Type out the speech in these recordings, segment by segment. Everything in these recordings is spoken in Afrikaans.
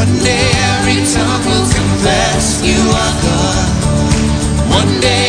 One day every tongue will confess you are God. One day.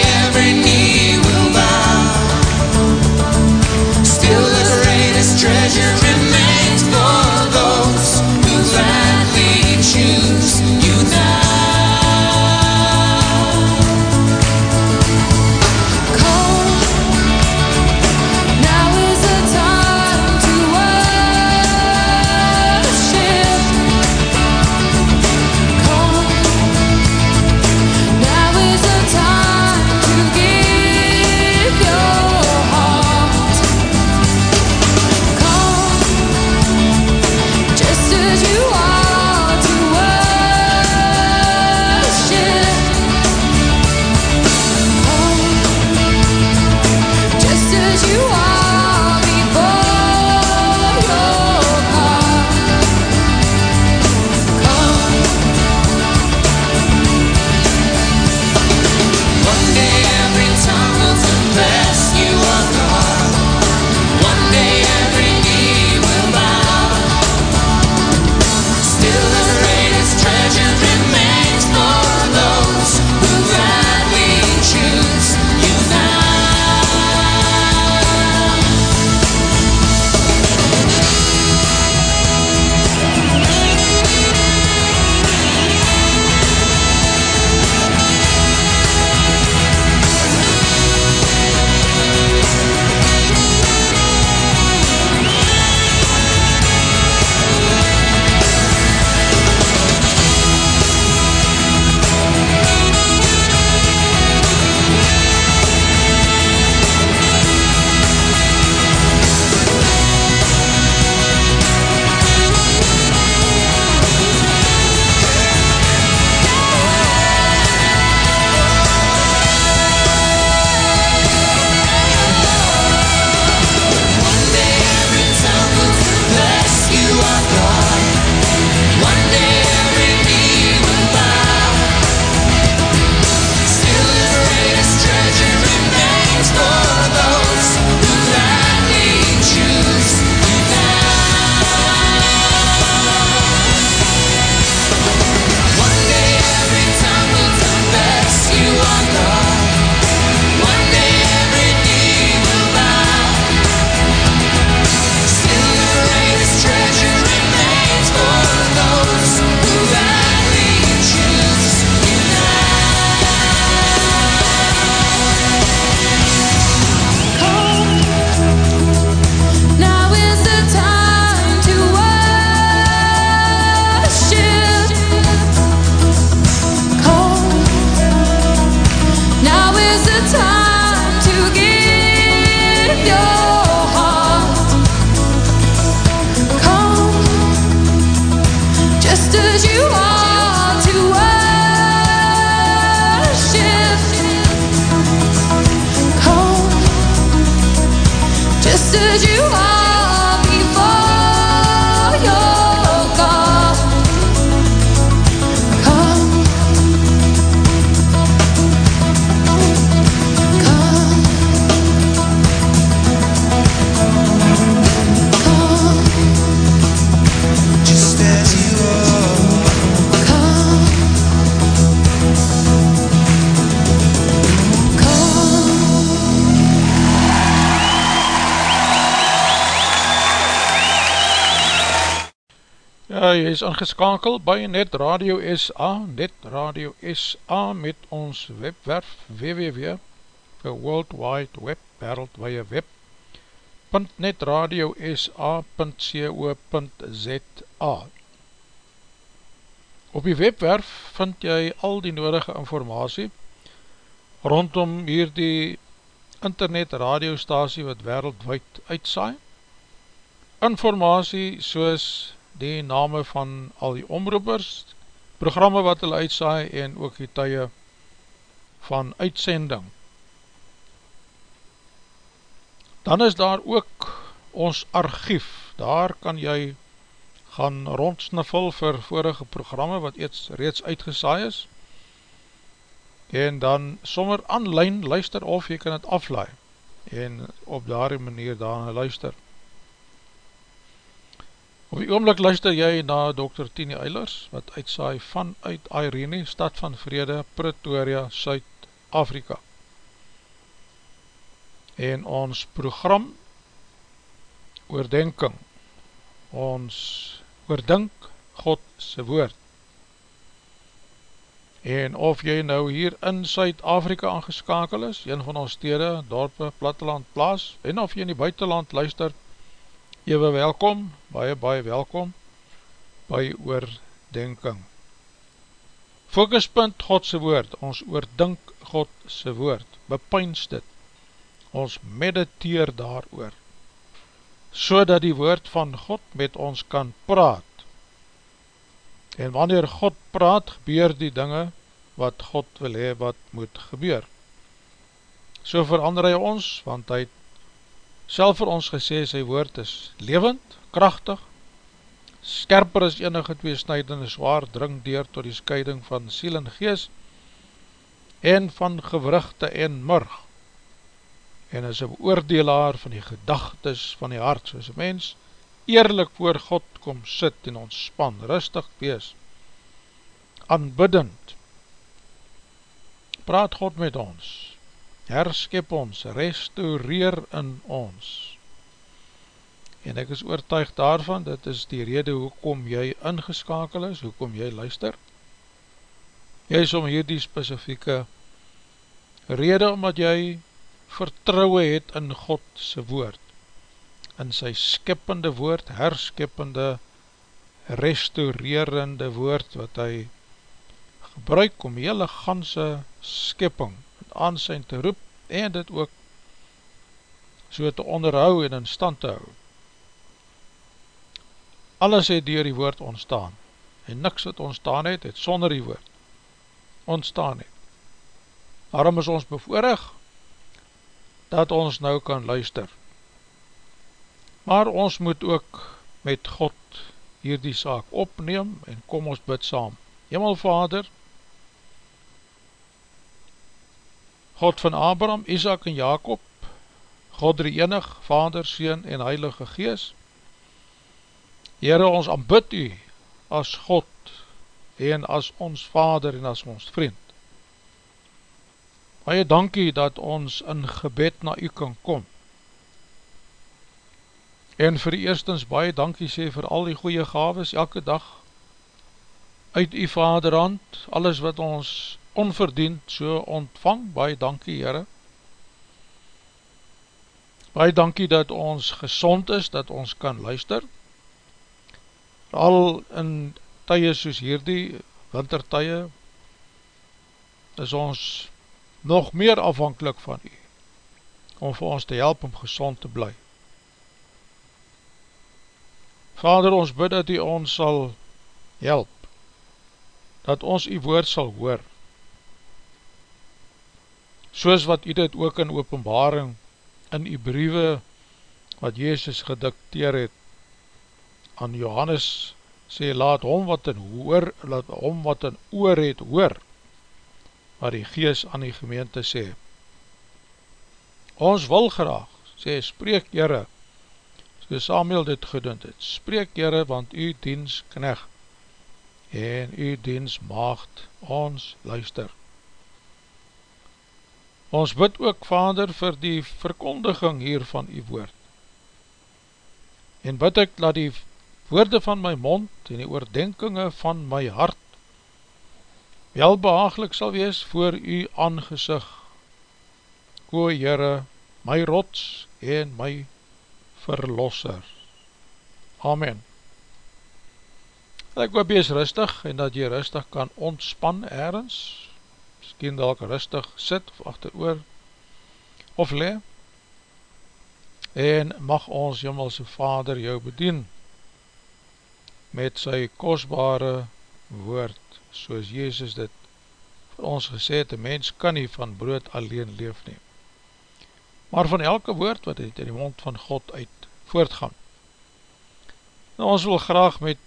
is ingeskakel by Net Radio SA, Net Radio SA met ons webwerf www, World Wide Web, wereldwaie web, .netradiosa.co.za Op die webwerf vind jy al die nodige informatie rondom hier die internet radiostasie wat wereldwijd uitsaai, informatie soos die name van al die omroepers, programme wat hulle uitsaai en ook die tye van uitsending. Dan is daar ook ons archief, daar kan jy gaan rondsniffel vir vorige programme wat eeds reeds uitgesaai is en dan sommer online luister of jy kan het aflaai en op daar manier daarna luister. Op die oomlik luister jy na Dr. Tini Eilers wat uitsaai vanuit Irene, stad van Vrede, Pretoria, Suid-Afrika. En ons program oordenking, ons oordink Godse woord. En of jy nou hier in Suid-Afrika aangeskakel is, een van ons stede, dorpe, platteland, plaas, en of jy in die buitenland luister, ewe welkom, baie, baie welkom, by oordenking. Fokuspunt Godse woord, ons oordink Godse woord, bepyns dit, ons mediteer daar oor so dat die woord van God met ons kan praat. En wanneer God praat, gebeur die dinge wat God wil hee wat moet gebeur. So verander hy ons, want hy self vir ons gesê, sy woord is levend, krachtig, skerper as enige twee snijdende zwaar, dring deur tot die scheiding van siel en gees, en van gewrugte en murg, en is een oordelaar van die gedagtes van die hart, soos een mens eerlik voor God kom sit en ontspan, rustig wees, aanbiddend, praat God met ons, herskip ons, restaureer in ons, en ek is oortuig daarvan, dit is die rede hoekom jy ingeskakel is, hoekom jy luister, jy is om hierdie specifieke rede, omdat jy vertrouwe het in Godse woord, in sy skippende woord, herskippende, restaurerende woord, wat hy gebruik om hele ganse skipping in aansijn te roep, en dit ook so te onderhou en in stand te hou. Alles het dier die woord ontstaan, en niks wat ontstaan het, het sonder die woord ontstaan het. Daarom is ons bevoorig, dat ons nou kan luister. Maar ons moet ook met God hier die saak opneem en kom ons bid saam. Hemelvader, God van Abraham, Isaac en Jacob, God drie enig, Vader, Seen en Heilige Gees, Heere, ons aanbid u as God en as ons Vader en as ons vriend. Baie dankie dat ons in gebed na u kan kom. En vir die eerstens baie dankie sê vir al die goeie gaves elke dag uit u vaderhand, alles wat ons onverdiend so ontvang, baie dankie Heere. Baie dankie dat ons gezond is, dat ons kan luister. Al in tye soos hierdie, wintertye, is ons nog meer afhankelijk van u, om vir ons te help om gezond te bly. Vader, ons bid dat u ons sal help, dat ons u woord sal hoor, soos wat u dit ook in openbaring, in u briewe, wat Jezus gedikteer het, aan Johannes sê, laat hom wat in hoor, laat hom wat in oor het hoor, wat die gees aan die gemeente sê. Ons wil graag, sê, spreek jyre, so Samuel dit gedoend het, spreek jyre, want u diens kneg, en u diens maagd, ons luister. Ons bid ook, Vader, vir die verkondiging hier van u woord, en bid ek, dat die woorde van my mond en die oordenkinge van my hart wel behaaglik sal wees voor u aangezig, o Heere, my rots en my verlosser. Amen. Ek hoop jy is rustig en dat jy rustig kan ontspan ergens, miskien dat ek rustig sit of achter oor of le, en mag ons Himmelse Vader jou bedien, met sy kostbare woord, soos Jezus dit vir ons gesê het, een mens kan nie van brood alleen leef nie, maar van elke woord wat uit die mond van God uit voortgaan. Nou ons wil graag met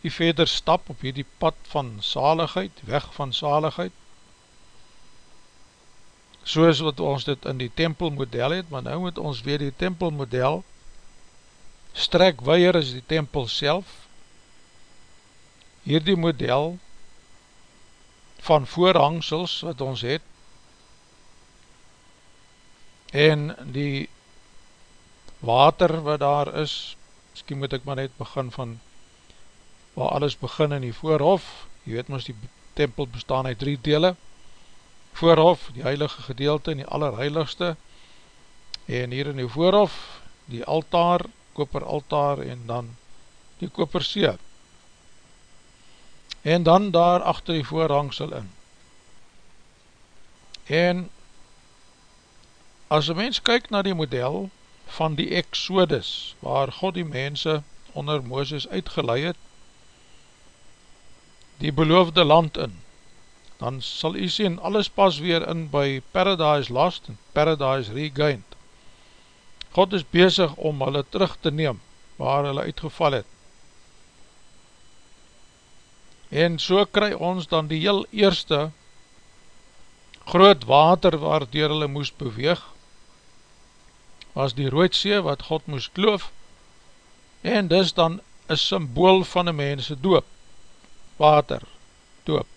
u verder stap op hierdie pad van saligheid, weg van saligheid, soos wat ons dit in die tempelmodel het, maar nou moet ons weer die tempelmodel strek. Weier as die tempel self, hierdie model van voorhangsels wat ons het, en die water wat daar is, miskien moet ek maar net begin van waar alles begin in die voorhof, jy weet ons die tempel bestaan uit drie dele, voorhof, die heilige gedeelte en die allerheiligste, en hier in die voorhof, die altaar, koper altaar en dan die koper see. En dan daar achter die voorhangsel in. En as een mens kyk na die model van die Exodus, waar God die mense onder Mooses uitgeleid het, die beloofde land in, dan sal u sien, alles pas weer in by Paradise Lost en Paradise Regained. God is bezig om hulle terug te neem, waar hulle uitgeval het. En so kry ons dan die heel eerste groot water waar dier hulle moes beweeg, was die Roodsee wat God moes kloof, en dis dan een symbool van een mense doop, water, doop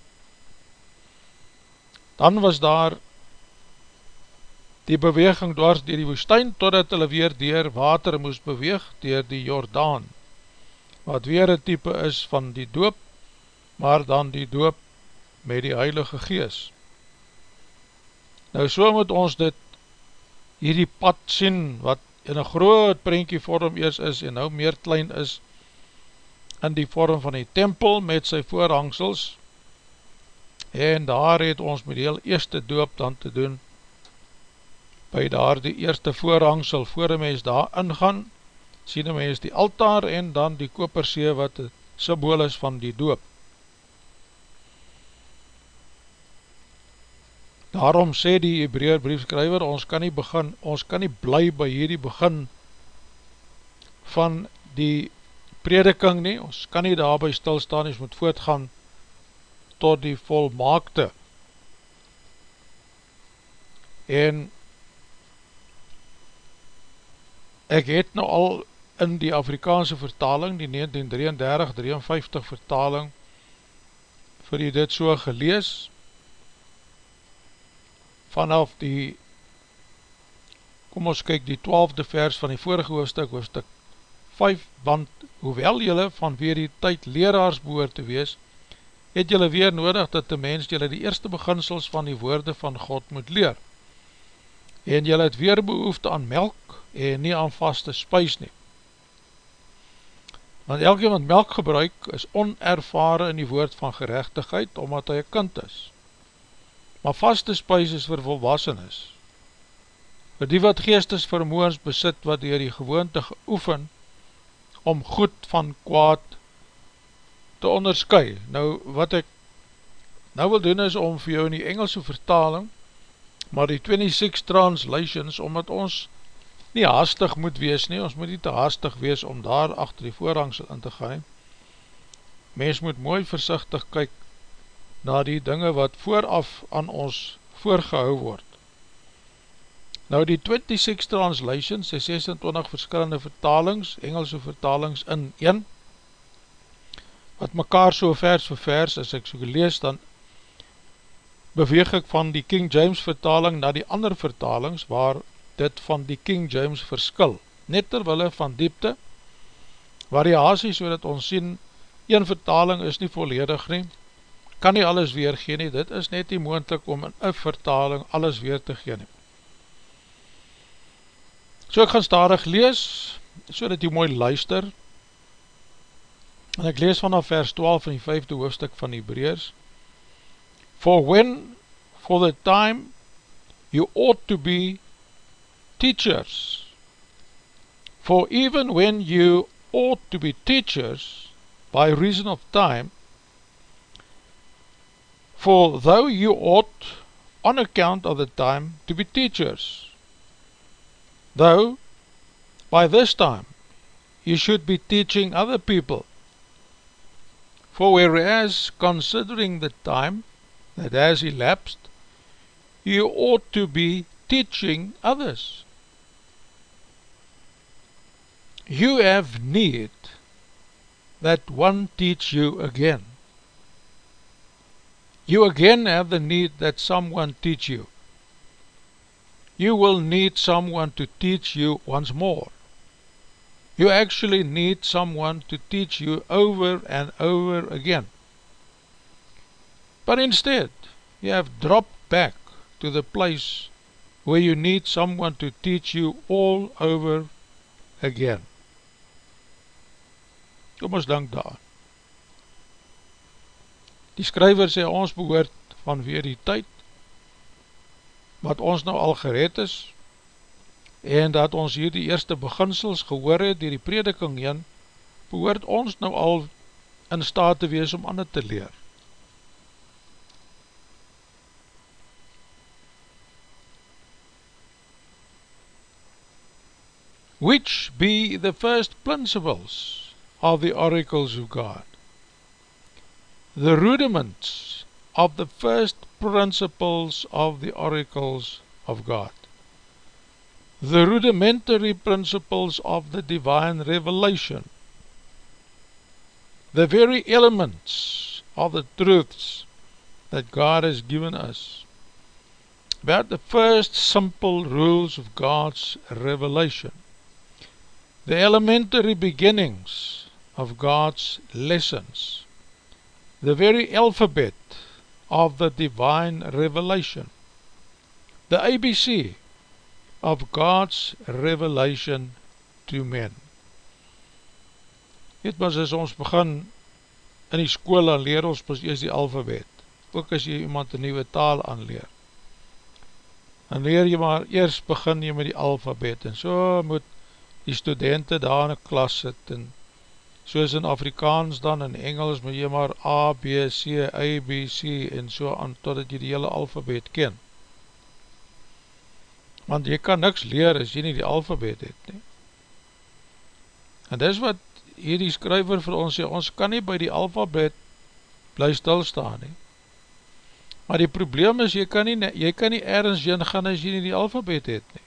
dan was daar die beweging dwars dier die woestijn, totdat hulle weer dier water moes beweeg, dier die Jordaan, wat weer een type is van die doop, maar dan die doop met die Heilige Gees. Nou so moet ons dit, hierdie pad sien, wat in een groot prentjie vorm eers is, en nou meer klein is, in die vorm van die tempel met sy voorhangsels, en daar het ons met die heel eerste doop dan te doen, by daar die eerste voorhangsel, voor die mens daar ingaan, sien die mens die altaar en dan die kopersee wat die symbool is van die doop. Daarom sê die Hebraeer briefskrywer, ons kan nie begin, ons kan nie bly by hierdie begin van die prediking nie, ons kan nie daarby stilstaan, ons moet voortgaan tot die volmaakte. En ek het nou al in die Afrikaanse vertaling, die 1933-53 vertaling, vir jy dit so gelees, vanaf die, kom ons kyk, die twaalfde vers van die vorige hoofdstuk, hoofdstuk 5, want hoewel jylle van weer die tyd leraars behoor te wees, het jylle weer nodig dat die mens jylle die eerste beginsels van die woorde van God moet leer. En jylle het weer behoefte aan melk en nie aan vaste spuis nie. Want elke wat melk gebruik is onervare in die woord van gerechtigheid, omdat hy een kind is. Maar vaste spuis is vir volwassenes. Vir die wat geestesvermoens besit, wat dier die gewoonte geoefen, om goed van kwaad te onderskui. Nou, wat ek nou wil doen is om vir jou in die Engelse vertaling, maar die 26 translations, omdat ons nie haastig moet wees nie, ons moet nie te haastig wees om daar achter die voorhangsel in te gaan. Mens moet mooi versichtig kyk na die dinge wat vooraf aan ons voorgehou word. Nou die 26 translations, die 26 verskillende vertalings, Engelse vertalings in 1, wat mekaar so vers vir vers, as ek so gelees, dan beweeg ek van die King James vertaling na die ander vertalings, waar dit van die King James verskil, net terwille van diepte, variatie, so dat ons sien, een vertaling is nie volledig nie, kan nie alles weergeen nie, dit is net nie moendlik om in een vertaling alles weer te gee nie. So ek gaan starig lees, so dat jy mooi luister, En ek lees vanaf vers 12 van die vijfde hoofdstuk van Hebreers. For when, for the time, you ought to be teachers. For even when you ought to be teachers, by reason of time, for though you ought, on account of the time, to be teachers, though by this time you should be teaching other people, for whereas considering the time that has elapsed, you ought to be teaching others. You have need that one teach you again. You again have the need that someone teach you. You will need someone to teach you once more. You actually need someone to teach you over and over again. But instead, you have dropped back to the place where you need someone to teach you all over again. Kom ons dank daar. Die skryver sê ons behoort vanweer die tyd wat ons nou al gered is en dat ons hier die eerste beginsels gehoor het dier die prediking heen, behoort ons nou al in staat te wees om ander te leer. Which be the first principles of the oracles of God? The rudiments of the first principles of the oracles of God. The rudimentary principles of the divine revelation, the very elements of the truths that God has given us, about the first simple rules of God's revelation, the elementary beginnings of God's lessons, the very alphabet of the divine revelation, the ABC of God's revelation to men. Dit was as ons begin in die school aan leer ons pas eers die alfabet, ook as jy iemand een nieuwe taal aanleer. Dan leer jy maar, eers begin jy met die alfabet en so moet die studenten daar in die klas sit en soos in Afrikaans dan in Engels moet jy maar A, B, C, A, B, C en so aan totdat jy die hele alfabet ken want jy kan niks leer as jy nie die alfabet het nie. En dis wat hierdie skryver vir ons sê, ons kan nie by die alfabet bly stilstaan nie. Maar die probleem is, jy kan nie, jy kan nie ergens heen gaan as jy nie die alfabet het nie.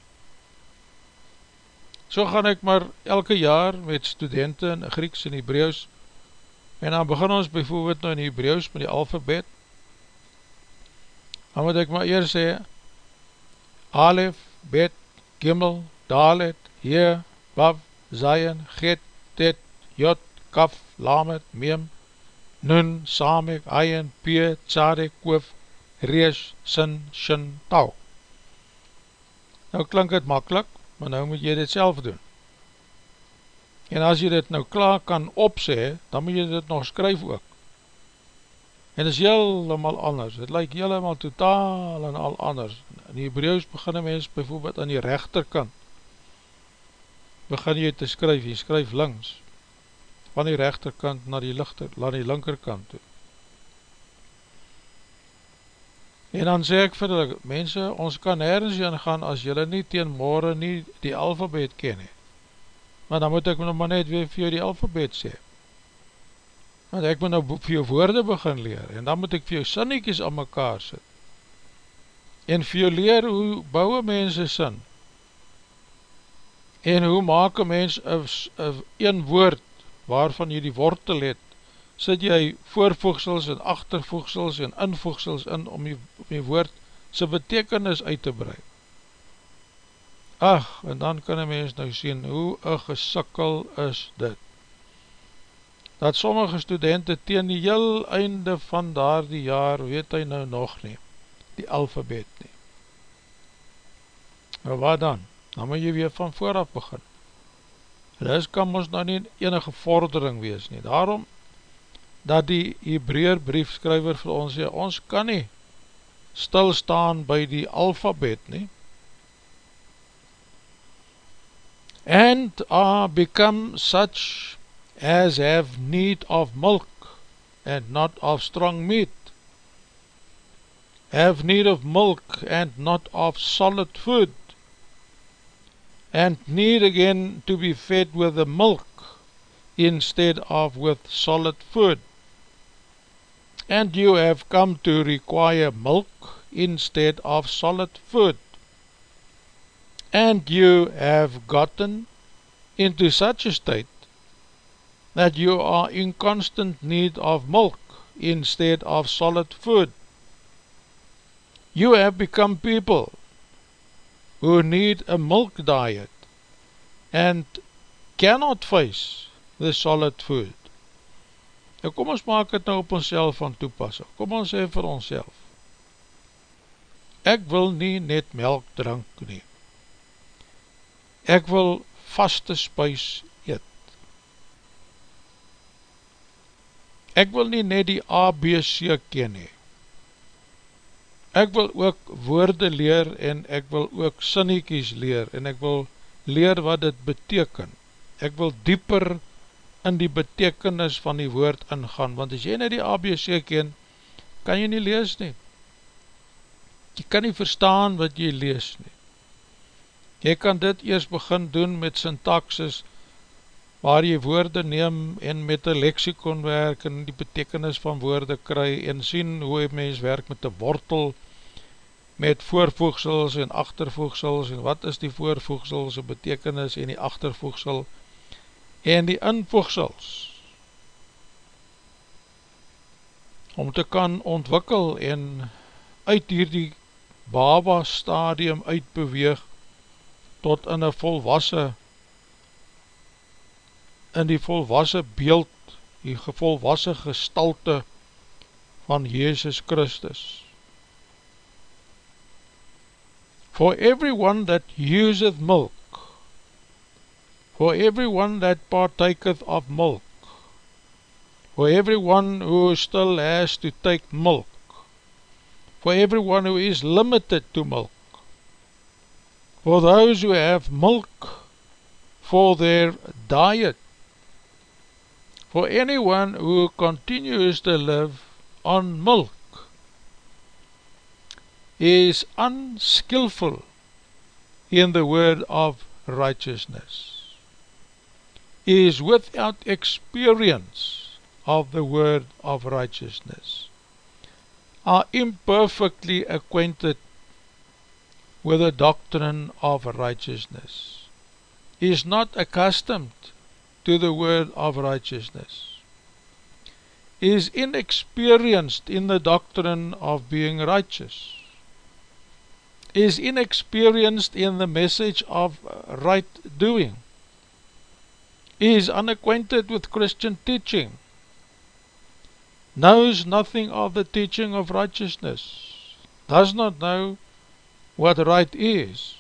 So gaan ek maar elke jaar met studenten in Grieks en Hebreeuws, en dan begin ons bijvoorbeeld nou in Hebreeuws met die alfabet, dan moet ek maar eers sê, Alef, Bet, Gimel, Dalet, He, Wav, Zayen, Get, Tet, Jot, Kaf, Lamet, Meem, Nun, Samek, Ayen, Pee, Tzadek, Koof, Rees, Sin, Shin, Tau. Nou klink het makkelijk, maar nou moet jy dit self doen. En as jy dit nou klaar kan opse, dan moet jy dit nog skryf ook. En is helemaal anders, het lyk helemaal totaal en al anders. In die Hebreeuws begin een mens bijvoorbeeld aan die rechterkant. Begin jy te skryf, jy skryf langs, van die rechterkant na die, lichter, na die linkerkant toe. En dan sê ek vir die mense, ons kan nergens in gaan as jylle nie teen morgen nie die alfabet ken he. Maar dan moet ek nog maar net weer vir jou die alfabet sê. Want ek moet nou vir jou woorde begin leer, en dan moet ek vir jou sinniekies aan mekaar sit. En vir jou leer hoe bouwe mense sin. En hoe maak een mens een woord waarvan jy die wortel het, sit jy voorvoegsels en achtervoegsels en invoegsels in om die, om die woord sy betekenis uit te brei. Ach, en dan kan een mens nou sien hoe een gesikkel is dit dat sommige studenten teen die heel einde van daar die jaar, weet hy nou nog nie, die alfabet nie. Nou wat dan? Dan moet jy weer van vooraf begin. Dis kan ons nou nie enige vordering wees nie. Daarom, dat die Hebreer briefskryver vir ons sê, ons kan nie stilstaan by die alfabet nie. And are become such as have need of milk and not of strong meat, have need of milk and not of solid food, and need again to be fed with the milk instead of with solid food. And you have come to require milk instead of solid food. And you have gotten into such a state that you are in constant need of milk instead of solid food. You have become people who need a milk diet and cannot face the solid food. Nou kom ons maak het nou op ons van toepassing. Kom ons sê vir ons Ek wil nie net melk drink nie. Ek wil vaste spuis Ek wil nie net die ABC ken nie. Ek wil ook woorde leer en ek wil ook sinniekies leer en ek wil leer wat dit beteken. Ek wil dieper in die betekenis van die woord ingaan, want as jy net die ABC ken, kan jy nie lees nie. Jy kan nie verstaan wat jy lees nie. Jy kan dit eers begin doen met syntaxis, waar jy woorde neem en met een lexikon werk en die betekenis van woorde kry en sien hoe een mens werk met een wortel, met voorvoegsels en achtervoegsels en wat is die voorvoegsels en betekenis en die achtervoegsel en die invoegsels om te kan ontwikkel en uit hierdie baba stadium uitbeweeg tot in een volwasse in die volwasse beeld die volwasse gestalte van Jezus Christus. For everyone that useth milk for everyone that partaketh of milk, for everyone who still has to take milk, for everyone who is limited to milk, for those who have milk for their diet, for anyone who continues to live on milk, is unskillful in the word of righteousness is without experience of the word of righteousness, are imperfectly acquainted with the doctrine of righteousness, is not accustomed to the word of righteousness, is inexperienced in the doctrine of being righteous, is inexperienced in the message of right doing, is unacquainted with Christian teaching, knows nothing of the teaching of righteousness, does not know what right is,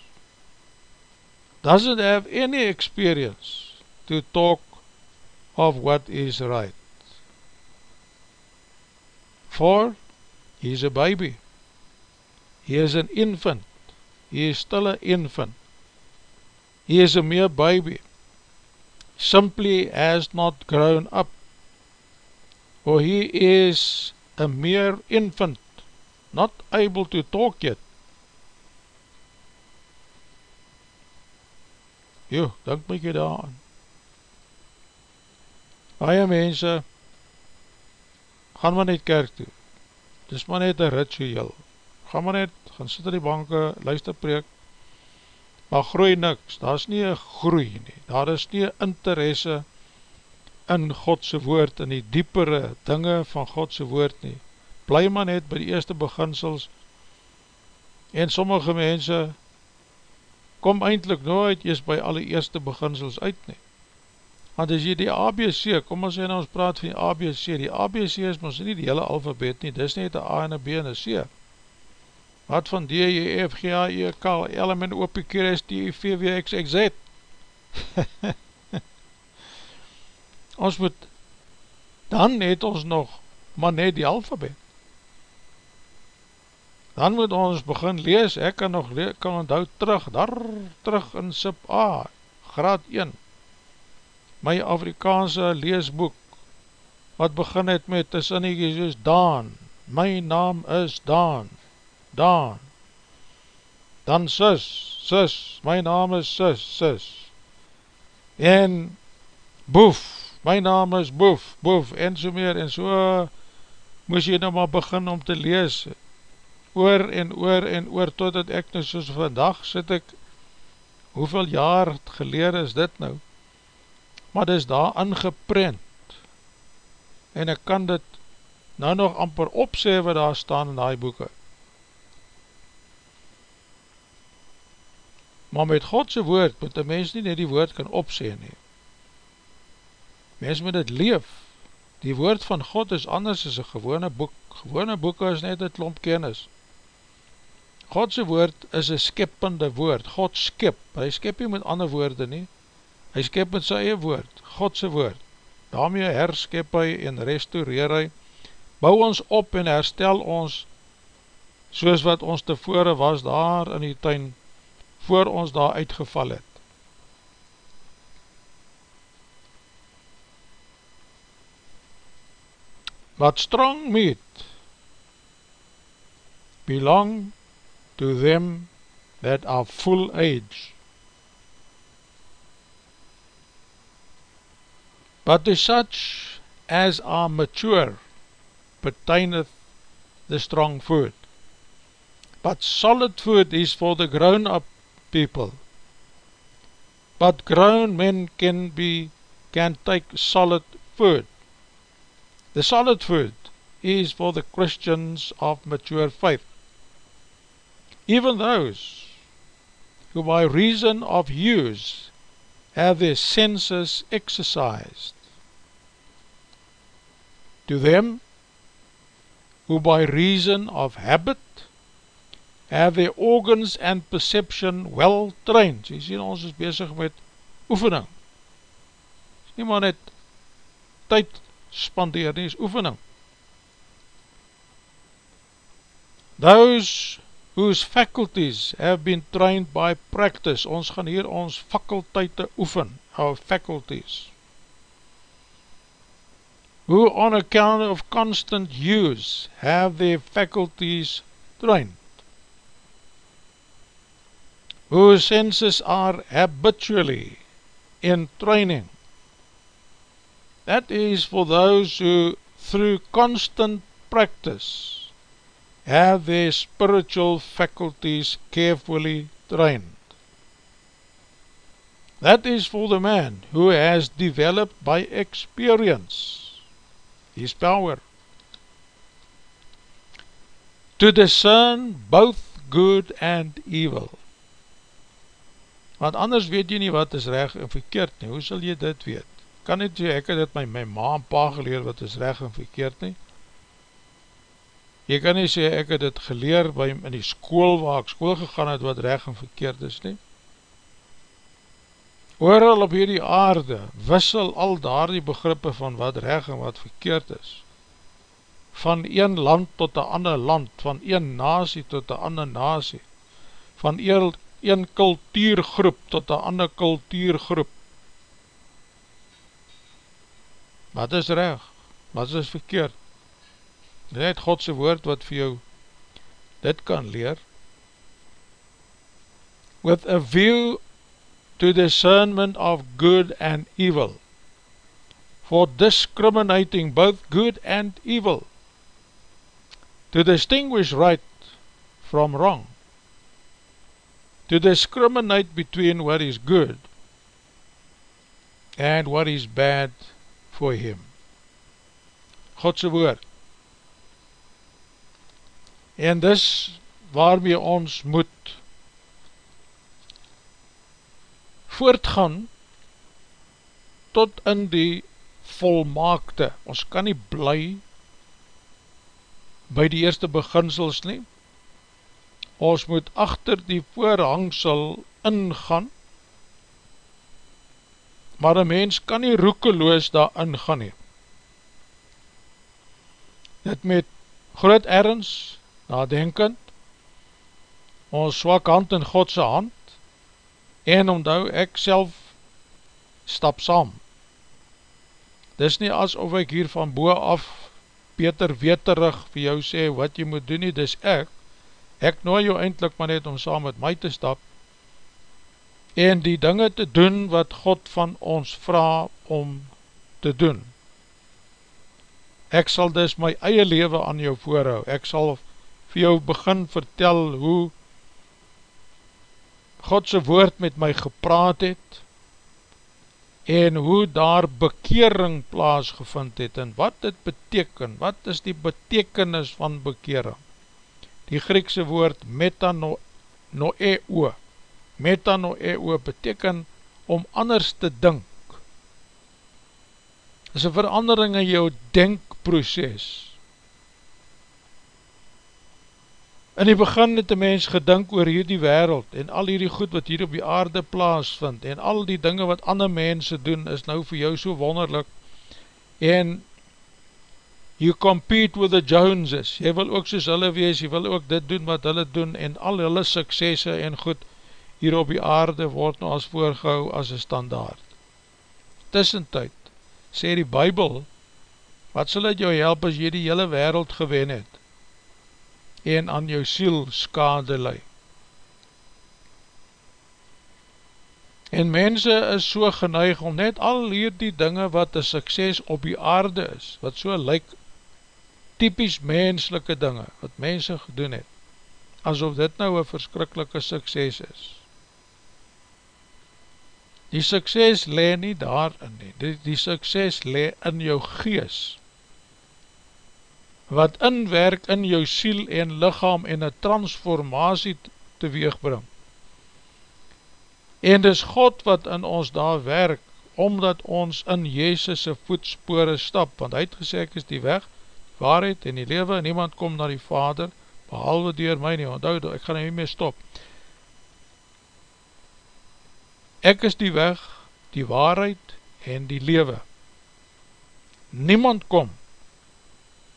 doesn't have any experience to talk of what is right. For he is a baby, he is an infant, he is still an infant, he is a mere baby, simply has not grown up, for he is a mere infant, not able to talk yet. Jo, dank my jy daar aan. Baie mense gaan maar net kerk toe. Dis maar net een ritueel. Gaan maar net, gaan sit in die banke, luister preek, maar groei niks, daar is nie een groei nie, daar is nie een interesse in Godse woord, in die diepere dinge van Godse woord nie, bly maar net by die eerste beginsels, en sommige mense kom eindelijk nooit eers by alle eerste beginsels uit nie, want as jy die ABC, kom ons sê nou ons praat van die ABC, die ABC is ons nie die hele alfabet nie, dis net die A en die B en die C, wat van D, E, F, G, A, E, K, L, M, N, O, P, Q, S, T, V, W, X, X, Z. ons moet, dan net ons nog, maar net die alfabet. Dan moet ons begin lees, ek kan nog lees, kan onthou terug, daar, terug in sub A, graad 1. My Afrikaanse leesboek, wat begin het met die sinnetjie soos Daan, my naam is Daan, Daan, dan sis, sis, my naam is sis, sis, en boef, my naam is boef, boef, en so meer, en so moes jy nou maar begin om te lees, oor en oor en oor, totdat ek nou soos vandag sit ek, hoeveel jaar geleer is dit nou, maar dit is daar aangeprent, en ek kan dit nou nog amper opsê wat daar staan in die boeken. Maar met Godse woord moet die mens nie net die woord kan opsê nie. Mens moet het leef. Die woord van God is anders as een gewone boek. Gewone boeken is net een klomp kennis. Godse woord is een skippende woord. God skip. Hy skip nie met ander woorde nie. Hy skip met sy eie woord. Godse woord. Daarmee herskip hy en restaureer hy bou ons op en herstel ons soos wat ons tevore was daar in die tuin voor ons daar uitgeval het. But strong meat belong to them that are full age. But to such as are mature, pertaineth the strong food. But solid food is for the grown up people. But grown men can be, can take solid food. The solid food is for the Christians of mature faith. Even those who by reason of use have their senses exercised. To them who by reason of habit have their organs and perception well trained. Jy sien, ons is bezig met oefening. Is nie maar net tyd spandeer nie, is oefening. Those whose faculties have been trained by practice, ons gaan hier ons faculteite oefen, our faculties who on account of constant use have their faculties trained, whose senses are habitually in training. That is for those who through constant practice have their spiritual faculties carefully trained. That is for the man who has developed by experience his power to discern both good and evil. Want anders weet jy nie wat is reg en verkeerd nie, hoe sal jy dit weet? Kan nie sê, ek het dit my, my ma en pa geleer wat is reg en verkeerd nie. Jy kan nie sê, ek het dit geleer by, in die school waar ek school gegaan het wat reg en verkeerd is nie Ooral op hierdie aarde wissel al daar die begrippe van wat reg en wat verkeerd is. Van een land tot een ander land, van een nasie tot een ander nasie, van een, kultuurgroep tot een ander kultuurgroep. Wat is reg? Wat is verkeerd? Net Godse woord wat vir jou dit kan leer. With a view to discernment of good and evil, for discriminating both good and evil, to distinguish right from wrong, to discriminate between what is good and what is bad for him. Godse woord. En dis waarmee ons moet voortgaan tot in die volmaakte. Ons kan nie bly by die eerste beginsels nie. Ons moet achter die voorhangsel ingaan, maar een mens kan nie roekeloos daar ingaan nie. Dit met groot ergens, nadenkend, ons swak hand in Godse hand, en omdou ek self stap saam. Dis nie asof ek hier van boe af beter weterig vir jou sê wat jy moet doen nie, dis ek, ek nooi jou eindelijk maar net om saam met my te stap, en die dinge te doen wat God van ons vraag om te doen. Ek sal dus my eie leven aan jou voorhou, ek sal vir jou begin vertel hoe Godse woord met my gepraat het, en hoe daar bekering plaasgevind het, en wat dit beteken, wat is die betekenis van bekering? Die Griekse woord metanoeo, metanoeo beteken om anders te dink. Dit is een verandering in jou denkproces. In die begin het die mens gedink oor hierdie wereld en al hierdie goed wat hier op die aarde plaas vind en al die dinge wat ander mense doen is nou vir jou so wonderlik en you compete with the Joneses, jy wil ook soos hulle wees, jy wil ook dit doen wat hulle doen en al hulle suksesse en goed hier op die aarde word nou as voorgehou as een standaard. Tussentijd, sê die Bijbel, wat sal het jou help as jy die hele wereld gewen het? En aan jou siel skade lei. En mense is so geneig om net al hierdie dinge wat een sukses op die aarde is, wat so lyk typisch menslike dinge, wat mense gedoen het, asof dit nou een verskrikkelike sukses is. Die sukses le nie daarin nie, die, die sukses le in jou gees, wat inwerk in jou siel en lichaam en een transformatie teweeg bring. En dis God wat in ons daar werk, omdat ons in Jezus' voetspore stap, want hy het gesê, ek is die weg, waarheid en die lewe, en niemand kom na die Vader, behalwe dier my nie, onthoud, ek gaan nie meer stop. Ek is die weg, die waarheid en die lewe. Niemand kom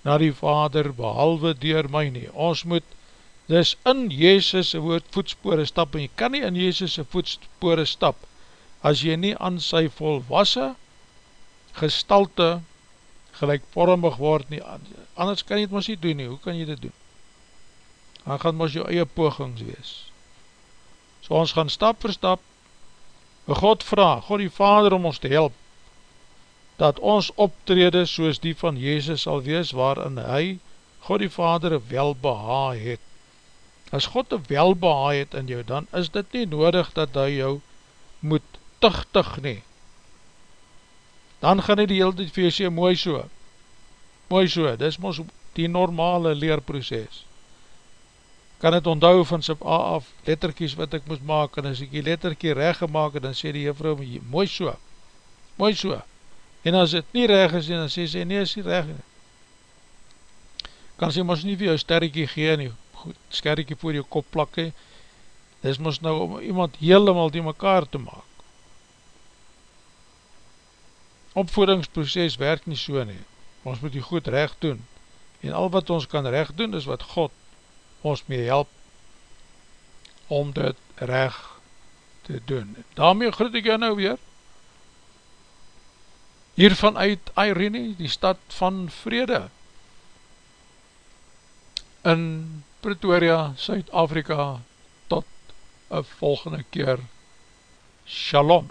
na die Vader behalwe dier my nie. Ons moet dus in Jezus' woord voetspore stap, en jy kan nie in Jezus' voetspore stap, as jy nie aan sy volwasse gestalte gelijkvormig word nie, anders kan jy het ons nie doen nie, hoe kan jy dit doen? Dan gaan ons jou eie pogings wees. So ons gaan stap vir stap, God vraag, God die Vader om ons te help, dat ons optrede soos die van Jezus sal wees, waarin hy, God die Vader, welbeha het. As God een welbeha het in jou, dan is dit nie nodig dat hy jou moet tuchtig nie. Dan gaan hy die hele tijd vir sê, mooi so, mooi so, dit is ons die normale leerproces. Kan het onthou van sub A af, letterkies wat ek moest maak, en as ek die letterkie recht gemaakt, dan sê die juffrou, mooi so, mooi so, En as het nie reg is, dan sê sy, nee, is nie reg nie. Kan sy ons nie vir jou sterrekie gee nie, sterrekie voor jou kop plakke, dis ons nou om iemand helemaal die mekaar te maak. Opvoedingsproces werk nie so nie, ons moet die goed recht doen, en al wat ons kan recht doen, is wat God ons mee help, om dit recht te doen. Daarmee groet ek jou nou weer, hiervan uit Irene, die stad van vrede, in Pretoria, Suid-Afrika, tot een volgende keer. Shalom.